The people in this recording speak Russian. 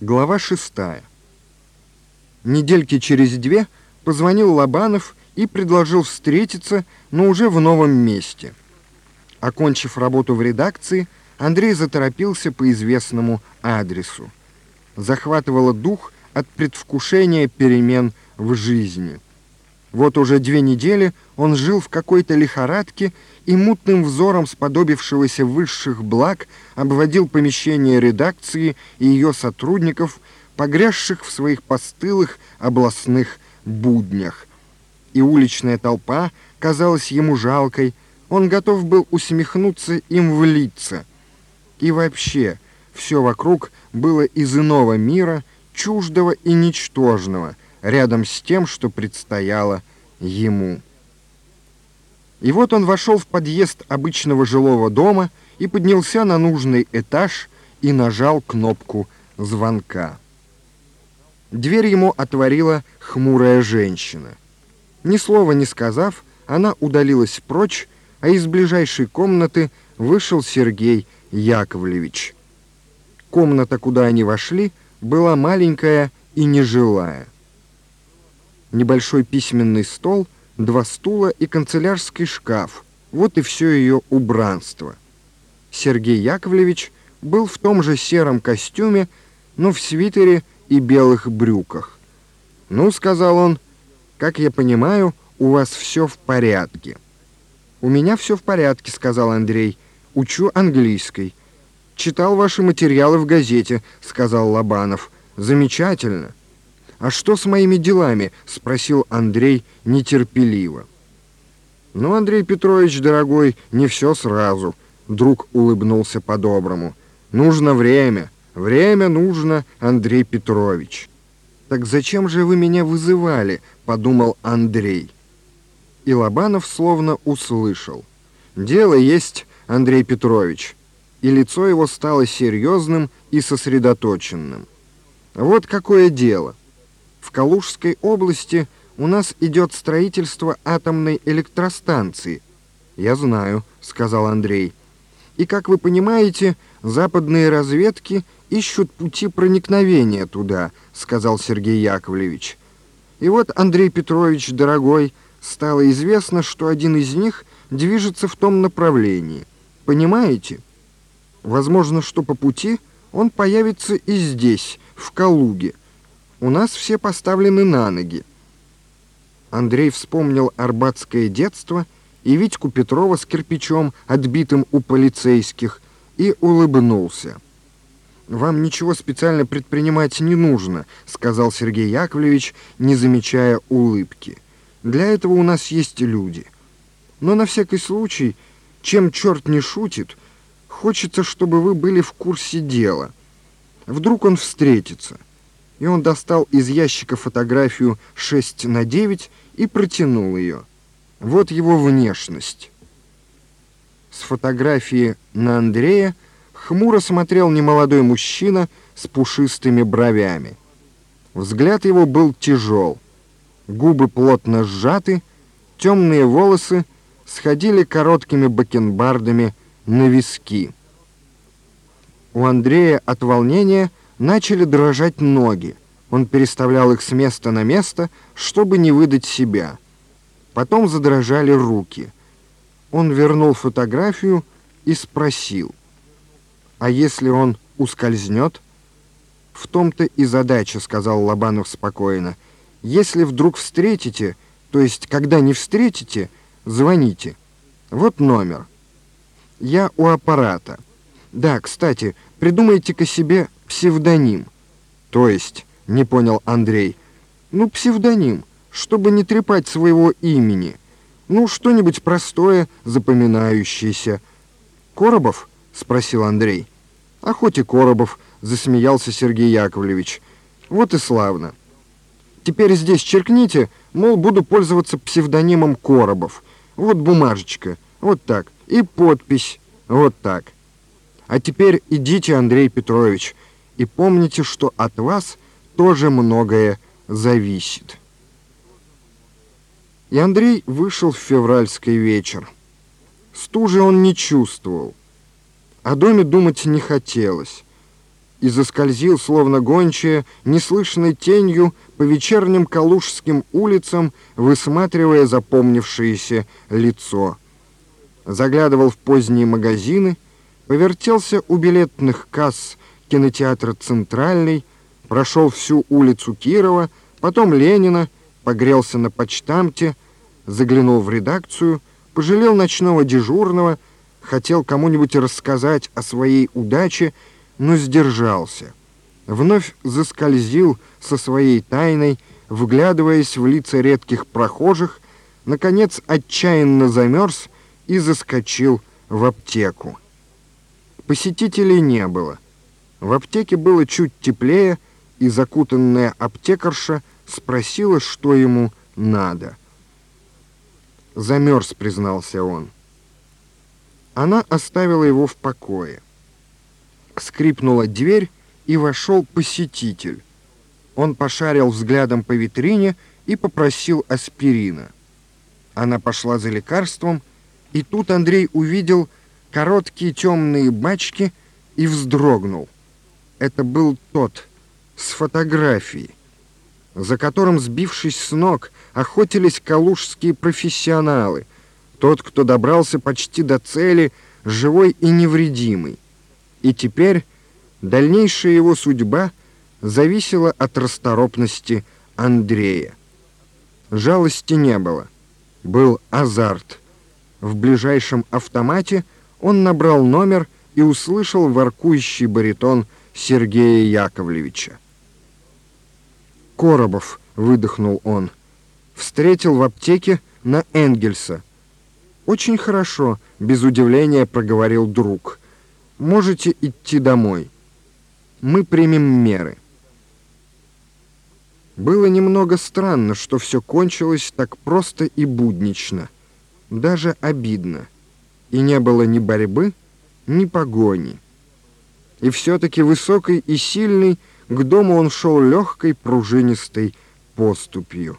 Глава шестая. Недельки через две позвонил Лобанов и предложил встретиться, но уже в новом месте. Окончив работу в редакции, Андрей заторопился по известному адресу. Захватывало дух от предвкушения перемен в жизни. Вот уже две недели он жил в какой-то лихорадке и мутным взором сподобившегося высших благ обводил помещение редакции и ее сотрудников, погрязших в своих постылых областных буднях. И уличная толпа казалась ему жалкой, он готов был усмехнуться им в лица. И вообще, все вокруг было из иного мира, чуждого и ничтожного, рядом с тем, что предстояло ему. И вот он вошел в подъезд обычного жилого дома и поднялся на нужный этаж и нажал кнопку звонка. Дверь ему отворила хмурая женщина. Ни слова не сказав, она удалилась прочь, а из ближайшей комнаты вышел Сергей Яковлевич. Комната, куда они вошли, была маленькая и нежилая. Небольшой письменный стол — два стула и канцелярский шкаф. Вот и все ее убранство. Сергей Яковлевич был в том же сером костюме, но в свитере и белых брюках. «Ну, — сказал он, — как я понимаю, у вас все в порядке». «У меня все в порядке», — сказал Андрей. «Учу английской». «Читал ваши материалы в газете», — сказал Лобанов. «Замечательно». «А что с моими делами?» — спросил Андрей нетерпеливо. «Ну, Андрей Петрович, дорогой, не все сразу», — друг улыбнулся по-доброму. «Нужно время. Время нужно, Андрей Петрович». «Так зачем же вы меня вызывали?» — подумал Андрей. И Лобанов словно услышал. «Дело есть, Андрей Петрович». И лицо его стало серьезным и сосредоточенным. «Вот какое дело. В Калужской области у нас идет строительство атомной электростанции. Я знаю, сказал Андрей. И, как вы понимаете, западные разведки ищут пути проникновения туда, сказал Сергей Яковлевич. И вот, Андрей Петрович, дорогой, стало известно, что один из них движется в том направлении. Понимаете? Возможно, что по пути он появится и здесь, в Калуге. У нас все поставлены на ноги. Андрей вспомнил арбатское детство и Витьку Петрова с кирпичом, отбитым у полицейских, и улыбнулся. «Вам ничего специально предпринимать не нужно», — сказал Сергей Яковлевич, не замечая улыбки. «Для этого у нас есть люди. Но на всякий случай, чем черт не шутит, хочется, чтобы вы были в курсе дела. Вдруг он встретится» и он достал из ящика фотографию 6 на 9 и протянул ее. Вот его внешность. С фотографии на Андрея хмуро смотрел немолодой мужчина с пушистыми бровями. Взгляд его был тяжел. Губы плотно сжаты, темные волосы сходили короткими бакенбардами на виски. У Андрея от волнения начали дрожать ноги. Он переставлял их с места на место, чтобы не выдать себя. Потом задрожали руки. Он вернул фотографию и спросил, «А если он ускользнет?» «В том-то и задача», — сказал Лобанов спокойно. «Если вдруг встретите, то есть когда не встретите, звоните. Вот номер. Я у аппарата. Да, кстати, придумайте-ка себе псевдоним. То есть, не понял Андрей. Ну, псевдоним, чтобы не трепать своего имени. Ну, что-нибудь простое, запоминающееся. Коробов? спросил Андрей. А хоть и Коробов, засмеялся Сергей Яковлевич. Вот и славно. Теперь здесь черкните, мол, буду пользоваться псевдонимом Коробов. Вот бумажечка, вот так, и подпись, вот так. А теперь идите, Андрей Петрович, и помните, что от вас тоже многое зависит. И Андрей вышел в февральский вечер. Стужи он не чувствовал. О доме думать не хотелось. и заскользил, словно гончая, неслышной тенью по вечерним калужским улицам, высматривая запомнившееся лицо. Заглядывал в поздние магазины, повертелся у билетных касс кинотеатра «Центральный», прошел всю улицу Кирова, потом Ленина, погрелся на почтамте, заглянул в редакцию, пожалел ночного дежурного, хотел кому-нибудь рассказать о своей удаче, но сдержался. Вновь заскользил со своей тайной, вглядываясь в лица редких прохожих, наконец отчаянно замерз и заскочил в аптеку. Посетителей не было. В аптеке было чуть теплее, и закутанная аптекарша спросила, что ему надо. «Замерз», — признался он. Она оставила его в покое. Скрипнула дверь, и вошел посетитель. Он пошарил взглядом по витрине и попросил аспирина. Она пошла за лекарством, и тут Андрей увидел короткие темные бачки и вздрогнул. Это был тот с фотографией, за которым, сбившись с ног, охотились калужские профессионалы, тот, кто добрался почти до цели, живой и невредимый. И теперь дальнейшая его судьба зависела от расторопности Андрея. Жалости не было. Был азарт. В ближайшем автомате он набрал номер и услышал воркующий баритон Сергея Яковлевича. «Коробов», — выдохнул он, — встретил в аптеке на Энгельса. «Очень хорошо», — без удивления проговорил друг. «Можете идти домой. Мы примем меры». Было немного странно, что все кончилось так просто и буднично, даже обидно, и не было ни борьбы, ни погони. И все-таки высокий и сильный к дому он шел легкой пружинистой поступью.